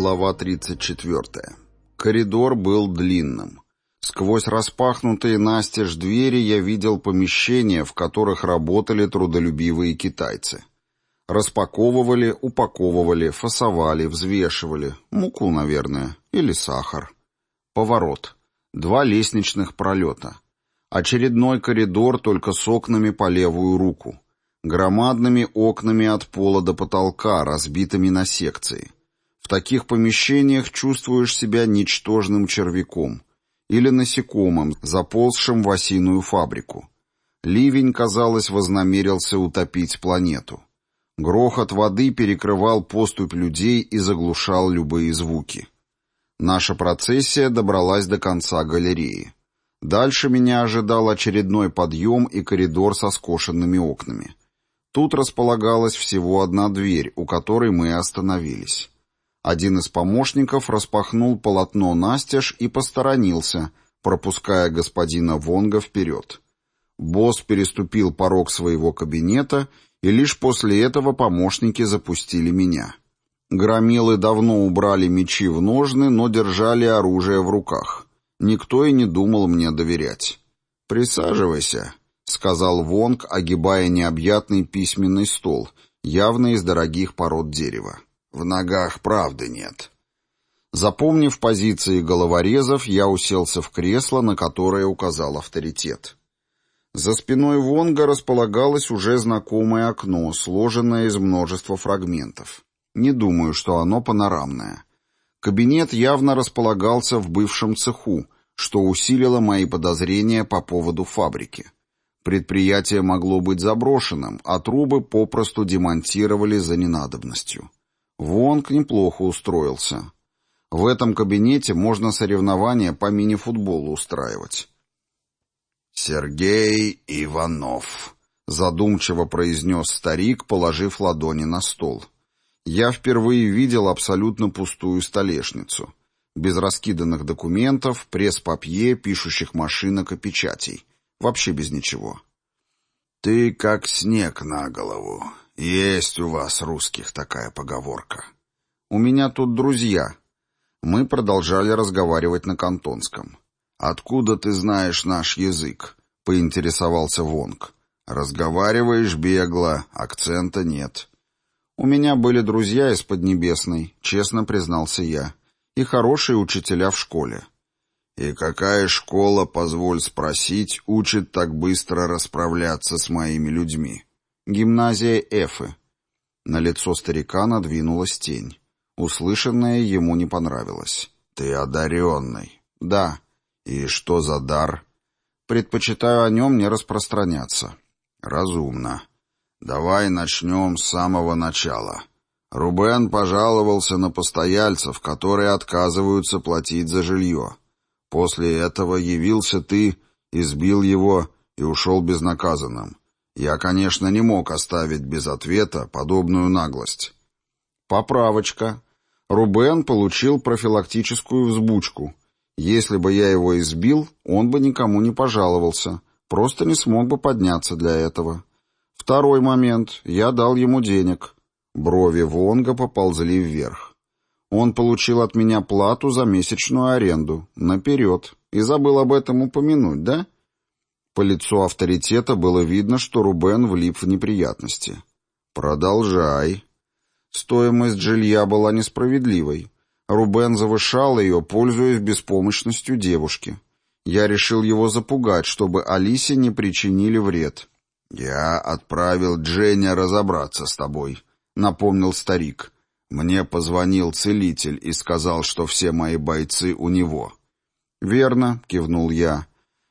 Глава 34. Коридор был длинным. Сквозь распахнутые настежь двери я видел помещения, в которых работали трудолюбивые китайцы. Распаковывали, упаковывали, фасовали, взвешивали. Муку, наверное, или сахар. Поворот. Два лестничных пролета. Очередной коридор только с окнами по левую руку. Громадными окнами от пола до потолка, разбитыми на секции. В таких помещениях чувствуешь себя ничтожным червяком или насекомым, заползшим в осиную фабрику. Ливень, казалось, вознамерился утопить планету. Грохот воды перекрывал поступь людей и заглушал любые звуки. Наша процессия добралась до конца галереи. Дальше меня ожидал очередной подъем и коридор со скошенными окнами. Тут располагалась всего одна дверь, у которой мы остановились. Один из помощников распахнул полотно настежь и посторонился, пропуская господина Вонга вперед. Босс переступил порог своего кабинета, и лишь после этого помощники запустили меня. Громилы давно убрали мечи в ножны, но держали оружие в руках. Никто и не думал мне доверять. «Присаживайся», — сказал Вонг, огибая необъятный письменный стол, явно из дорогих пород дерева. В ногах правды нет. Запомнив позиции головорезов, я уселся в кресло, на которое указал авторитет. За спиной Вонга располагалось уже знакомое окно, сложенное из множества фрагментов. Не думаю, что оно панорамное. Кабинет явно располагался в бывшем цеху, что усилило мои подозрения по поводу фабрики. Предприятие могло быть заброшенным, а трубы попросту демонтировали за ненадобностью. Вонг неплохо устроился. В этом кабинете можно соревнования по мини-футболу устраивать. «Сергей Иванов», — задумчиво произнес старик, положив ладони на стол. «Я впервые видел абсолютно пустую столешницу, без раскиданных документов, пресс-папье, пишущих машинок и печатей. Вообще без ничего». «Ты как снег на голову. «Есть у вас, русских, такая поговорка. У меня тут друзья». Мы продолжали разговаривать на кантонском. «Откуда ты знаешь наш язык?» — поинтересовался Вонг. «Разговариваешь бегло, акцента нет». «У меня были друзья из Поднебесной», — честно признался я, «и хорошие учителя в школе». «И какая школа, позволь спросить, учит так быстро расправляться с моими людьми?» Гимназия Эфы. На лицо старика надвинулась тень. Услышанное ему не понравилось. «Ты одаренный». «Да». «И что за дар?» «Предпочитаю о нем не распространяться». «Разумно. Давай начнем с самого начала». Рубен пожаловался на постояльцев, которые отказываются платить за жилье. После этого явился ты, избил его и ушел безнаказанным. Я, конечно, не мог оставить без ответа подобную наглость. Поправочка. Рубен получил профилактическую взбучку. Если бы я его избил, он бы никому не пожаловался, просто не смог бы подняться для этого. Второй момент. Я дал ему денег. Брови Вонга поползли вверх. Он получил от меня плату за месячную аренду. Наперед. И забыл об этом упомянуть, да? — по лицу авторитета было видно, что Рубен влип в неприятности. «Продолжай». Стоимость жилья была несправедливой. Рубен завышал ее, пользуясь беспомощностью девушки. Я решил его запугать, чтобы Алисе не причинили вред. «Я отправил Дження разобраться с тобой», — напомнил старик. «Мне позвонил целитель и сказал, что все мои бойцы у него». «Верно», — кивнул я.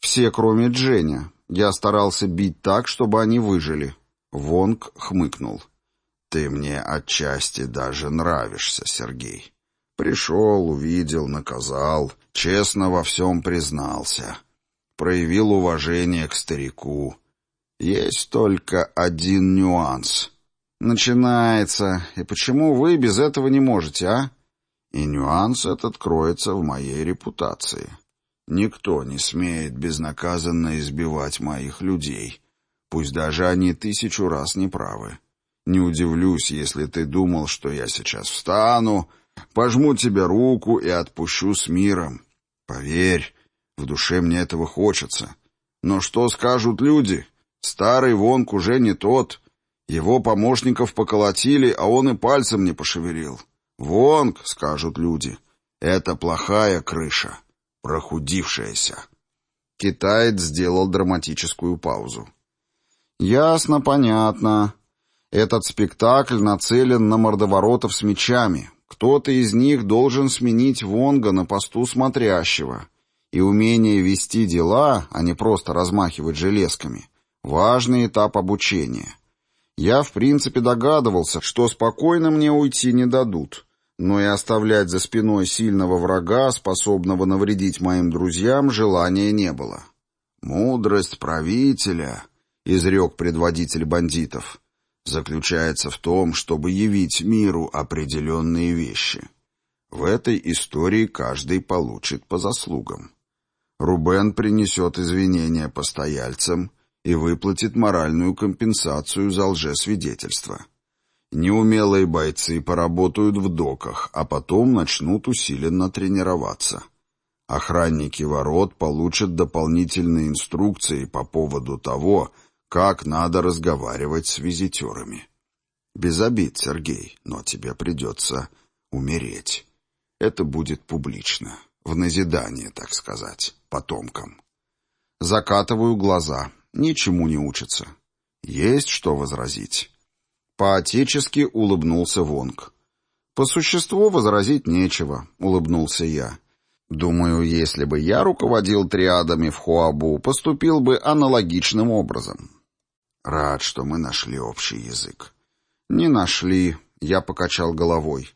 Все, кроме Дженни. Я старался бить так, чтобы они выжили. Вонг хмыкнул. «Ты мне отчасти даже нравишься, Сергей. Пришел, увидел, наказал, честно во всем признался. Проявил уважение к старику. Есть только один нюанс. Начинается. И почему вы без этого не можете, а? И нюанс этот кроется в моей репутации. Никто не смеет безнаказанно избивать моих людей, пусть даже они тысячу раз неправы. Не удивлюсь, если ты думал, что я сейчас встану Пожму тебе руку и отпущу с миром. Поверь, в душе мне этого хочется. Но что скажут люди? Старый Вонг уже не тот. Его помощников поколотили, а он и пальцем не пошевелил. Вонг, скажут люди, это плохая крыша, прохудившаяся. Китаец сделал драматическую паузу. «Ясно, понятно. Этот спектакль нацелен на мордоворотов с мечами. Кто-то из них должен сменить Вонга на посту смотрящего. И умение вести дела, а не просто размахивать железками, важный этап обучения. Я, в принципе, догадывался, что спокойно мне уйти не дадут, но и оставлять за спиной сильного врага, способного навредить моим друзьям, желания не было. «Мудрость правителя», — изрек предводитель бандитов, — «заключается в том, чтобы явить миру определенные вещи. В этой истории каждый получит по заслугам. Рубен принесет извинения постояльцам и выплатит моральную компенсацию за лжесвидетельство. Неумелые бойцы поработают в доках, а потом начнут усиленно тренироваться. Охранники ворот получат дополнительные инструкции по поводу того, как надо разговаривать с визитерами. Без обид, Сергей, но тебе придется умереть. Это будет публично. В назидание, так сказать, потомкам. Закатываю глаза. Ничему не учатся. Есть что возразить. По-отечески улыбнулся Вонг. По существу возразить нечего, улыбнулся я. Думаю, если бы я руководил триадами в Хуабу, поступил бы аналогичным образом. Рад, что мы нашли общий язык. Не нашли, я покачал головой.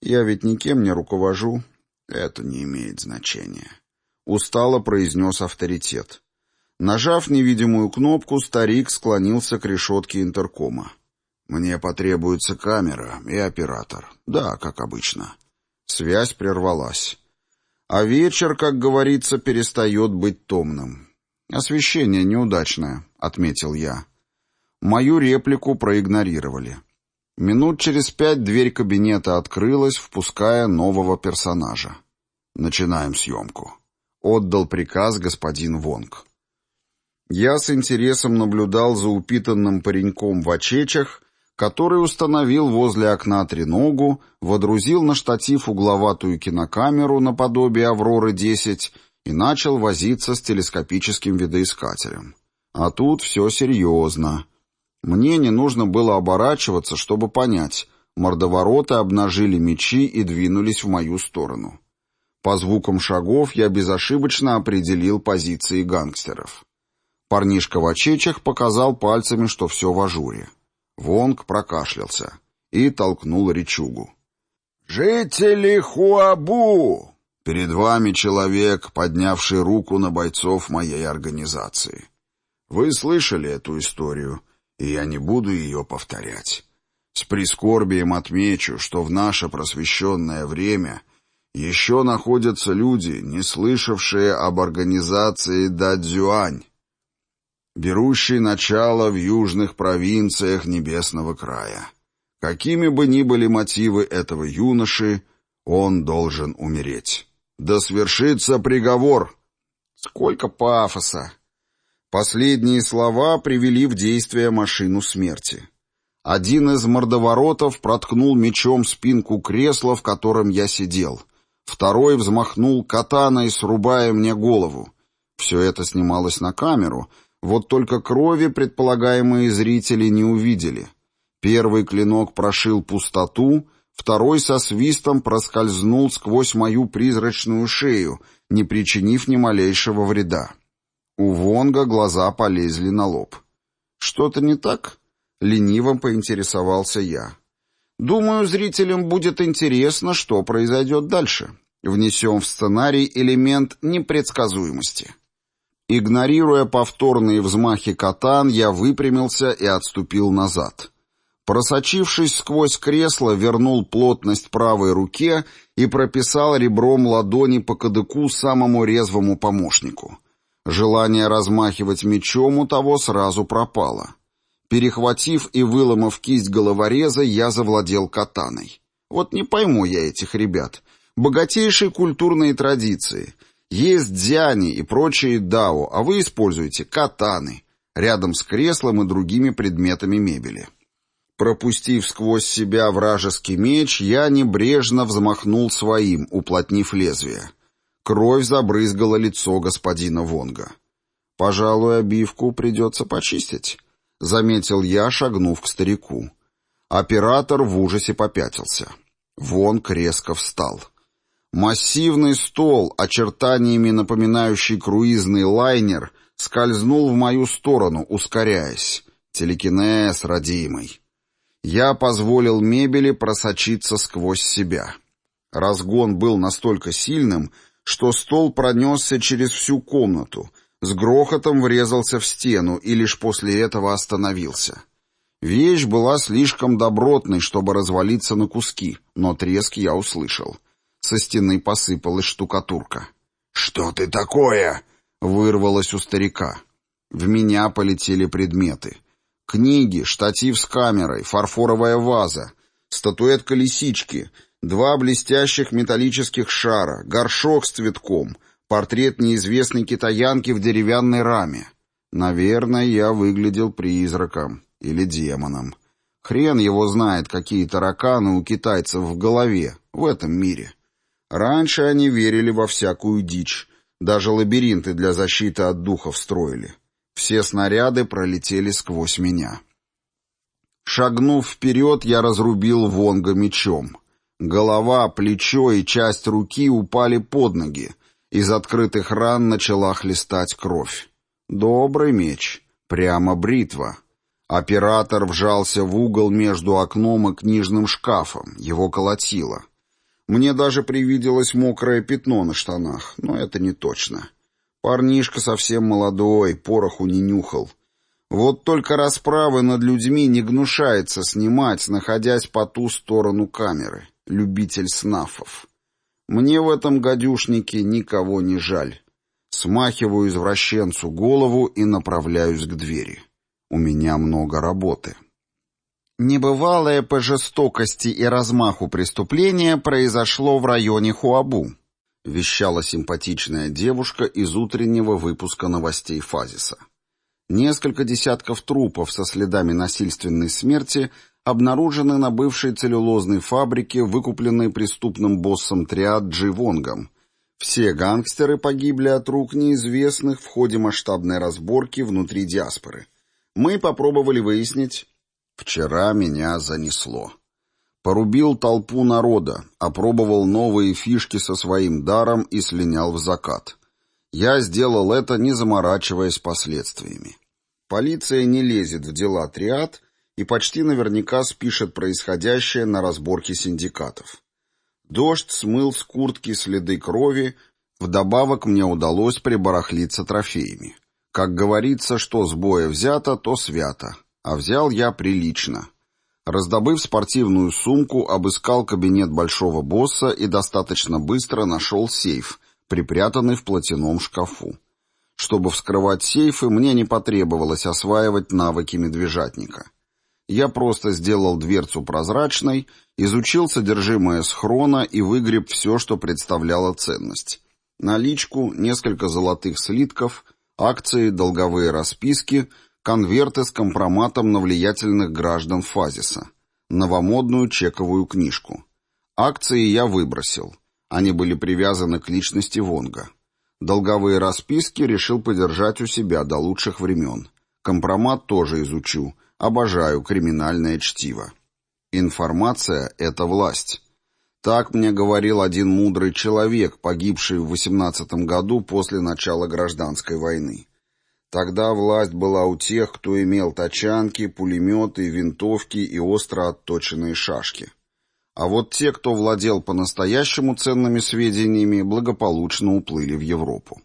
Я ведь никем не руковожу, «Это не имеет значения», — устало произнес авторитет. Нажав невидимую кнопку, старик склонился к решетке интеркома. «Мне потребуется камера и оператор. Да, как обычно». Связь прервалась. А вечер, как говорится, перестает быть томным. «Освещение неудачное», — отметил я. Мою реплику проигнорировали. Минут через пять дверь кабинета открылась, впуская нового персонажа. «Начинаем съемку», — отдал приказ господин Вонг. Я с интересом наблюдал за упитанным пареньком в очечах, который установил возле окна треногу, водрузил на штатив угловатую кинокамеру наподобие «Авроры-10» и начал возиться с телескопическим видоискателем. А тут все серьезно. Мне не нужно было оборачиваться, чтобы понять. Мордовороты обнажили мечи и двинулись в мою сторону. По звукам шагов я безошибочно определил позиции гангстеров. Парнишка в очечах показал пальцами, что все в ажуре. Вонг прокашлялся и толкнул речугу. «Жители Хуабу!» Перед вами человек, поднявший руку на бойцов моей организации. Вы слышали эту историю, и я не буду ее повторять. С прискорбием отмечу, что в наше просвещенное время еще находятся люди, не слышавшие об организации Дадзюань, берущей начало в южных провинциях Небесного края. Какими бы ни были мотивы этого юноши, он должен умереть. Да свершится приговор. Сколько пафоса! Последние слова привели в действие машину смерти. Один из мордоворотов проткнул мечом спинку кресла, в котором я сидел. Второй взмахнул катаной, срубая мне голову. Все это снималось на камеру, вот только крови предполагаемые зрители не увидели. Первый клинок прошил пустоту, второй со свистом проскользнул сквозь мою призрачную шею, не причинив ни малейшего вреда. У Вонга глаза полезли на лоб. «Что-то не так?» — лениво поинтересовался я. «Думаю, зрителям будет интересно, что произойдет дальше. Внесем в сценарий элемент непредсказуемости». Игнорируя повторные взмахи катан, я выпрямился и отступил назад. Просочившись сквозь кресло, вернул плотность правой руке и прописал ребром ладони по кадыку самому резвому помощнику. Желание размахивать мечом у того сразу пропало. Перехватив и выломав кисть головореза, я завладел катаной. Вот не пойму я этих ребят. Богатейшие культурные традиции. Есть дзяни и прочие дао, а вы используете катаны рядом с креслом и другими предметами мебели. Пропустив сквозь себя вражеский меч, я небрежно взмахнул своим, уплотнив лезвие. Кровь забрызгала лицо господина Вонга. «Пожалуй, обивку придется почистить», — заметил я, шагнув к старику. Оператор в ужасе попятился. Вонг резко встал. Массивный стол, очертаниями напоминающий круизный лайнер, скользнул в мою сторону, ускоряясь. Телекинез, родимый. Я позволил мебели просочиться сквозь себя. Разгон был настолько сильным, что стол пронесся через всю комнату, с грохотом врезался в стену и лишь после этого остановился. Вещь была слишком добротной, чтобы развалиться на куски, но треск я услышал. Со стены посыпалась штукатурка. «Что ты такое?» — вырвалось у старика. В меня полетели предметы — Книги, штатив с камерой, фарфоровая ваза, статуэтка лисички, два блестящих металлических шара, горшок с цветком, портрет неизвестной китаянки в деревянной раме. Наверное, я выглядел призраком или демоном. Хрен его знает, какие тараканы у китайцев в голове в этом мире. Раньше они верили во всякую дичь, даже лабиринты для защиты от духов строили. Все снаряды пролетели сквозь меня. Шагнув вперед, я разрубил Вонга мечом. Голова, плечо и часть руки упали под ноги. Из открытых ран начала хлестать кровь. Добрый меч. Прямо бритва. Оператор вжался в угол между окном и книжным шкафом. Его колотило. Мне даже привиделось мокрое пятно на штанах, но это не точно. Парнишка совсем молодой, пороху не нюхал. Вот только расправы над людьми не гнушается снимать, находясь по ту сторону камеры. Любитель снафов. Мне в этом гадюшнике никого не жаль. Смахиваю извращенцу голову и направляюсь к двери. У меня много работы. Небывалое по жестокости и размаху преступления произошло в районе Хуабу вещала симпатичная девушка из утреннего выпуска новостей Фазиса. Несколько десятков трупов со следами насильственной смерти обнаружены на бывшей целлюлозной фабрике, выкупленной преступным боссом Триад Джи Вонгом. Все гангстеры погибли от рук неизвестных в ходе масштабной разборки внутри диаспоры. Мы попробовали выяснить... Вчера меня занесло. Порубил толпу народа, опробовал новые фишки со своим даром и слинял в закат. Я сделал это, не заморачиваясь последствиями. Полиция не лезет в дела триад и почти наверняка спишет происходящее на разборке синдикатов. Дождь смыл с куртки следы крови, вдобавок мне удалось прибарахлиться трофеями. Как говорится, что с боя взято, то свято, а взял я прилично — Раздобыв спортивную сумку, обыскал кабинет большого босса и достаточно быстро нашел сейф, припрятанный в платяном шкафу. Чтобы вскрывать сейфы, мне не потребовалось осваивать навыки медвежатника. Я просто сделал дверцу прозрачной, изучил содержимое схрона и выгреб все, что представляло ценность. Наличку, несколько золотых слитков, акции, долговые расписки — конверты с компроматом на влиятельных граждан Фазиса, новомодную чековую книжку. Акции я выбросил. Они были привязаны к личности Вонга. Долговые расписки решил подержать у себя до лучших времен. Компромат тоже изучу. Обожаю криминальное чтиво. Информация — это власть. Так мне говорил один мудрый человек, погибший в 18 году после начала гражданской войны. Тогда власть была у тех, кто имел тачанки, пулеметы, винтовки и остро отточенные шашки. А вот те, кто владел по-настоящему ценными сведениями, благополучно уплыли в Европу.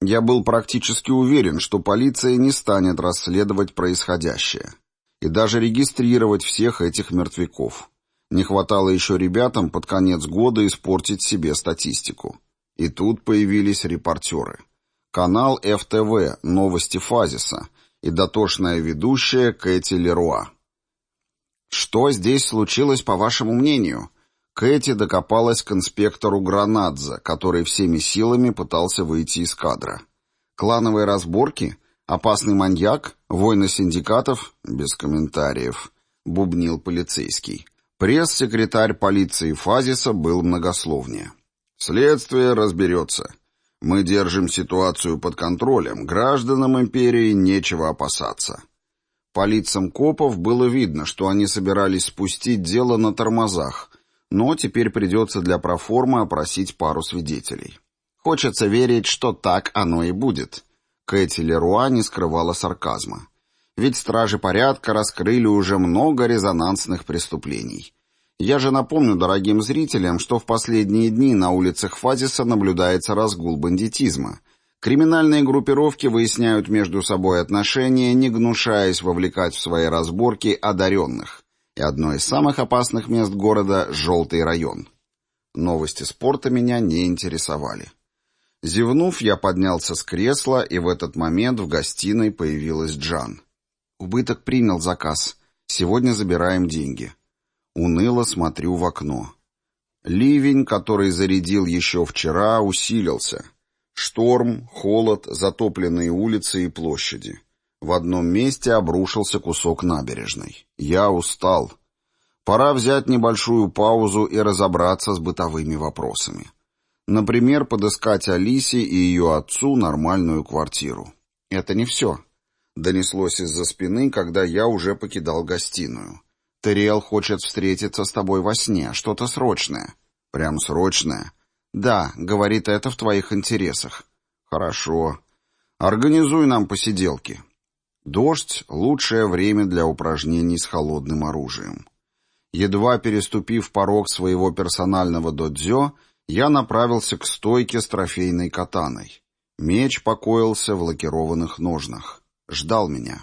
Я был практически уверен, что полиция не станет расследовать происходящее и даже регистрировать всех этих мертвяков. Не хватало еще ребятам под конец года испортить себе статистику. И тут появились репортеры. Канал ФТВ «Новости Фазиса» и дотошная ведущая Кэти Леруа. «Что здесь случилось, по вашему мнению?» Кэти докопалась к инспектору Гранадзе, который всеми силами пытался выйти из кадра. «Клановые разборки? Опасный маньяк? Войны синдикатов?» «Без комментариев», — бубнил полицейский. Пресс-секретарь полиции Фазиса был многословнее. «Следствие разберется. Мы держим ситуацию под контролем. Гражданам империи нечего опасаться». По лицам копов было видно, что они собирались спустить дело на тормозах, но теперь придется для проформы опросить пару свидетелей. Хочется верить, что так оно и будет. Кэти Леруа не скрывала сарказма. Ведь стражи порядка раскрыли уже много резонансных преступлений. Я же напомню дорогим зрителям, что в последние дни на улицах Фазиса наблюдается разгул бандитизма – Криминальные группировки выясняют между собой отношения, не гнушаясь вовлекать в свои разборки одаренных. И одно из самых опасных мест города – Желтый район. Новости спорта меня не интересовали. Зевнув, я поднялся с кресла, и в этот момент в гостиной появилась Джан. «Убыток принял заказ. Сегодня забираем деньги». Уныло смотрю в окно. Ливень, который зарядил еще вчера, усилился – Шторм, холод, затопленные улицы и площади. В одном месте обрушился кусок набережной. Я устал. Пора взять небольшую паузу и разобраться с бытовыми вопросами. Например, подыскать Алисе и ее отцу нормальную квартиру. Это не все. Донеслось из-за спины, когда я уже покидал гостиную. Терриэл хочет встретиться с тобой во сне, что-то срочное. Прям срочное. «Да», — говорит, — «это в твоих интересах». «Хорошо. Организуй нам посиделки». Дождь — лучшее время для упражнений с холодным оружием. Едва переступив порог своего персонального додзё, я направился к стойке с трофейной катаной. Меч покоился в лакированных ножнах. Ждал меня.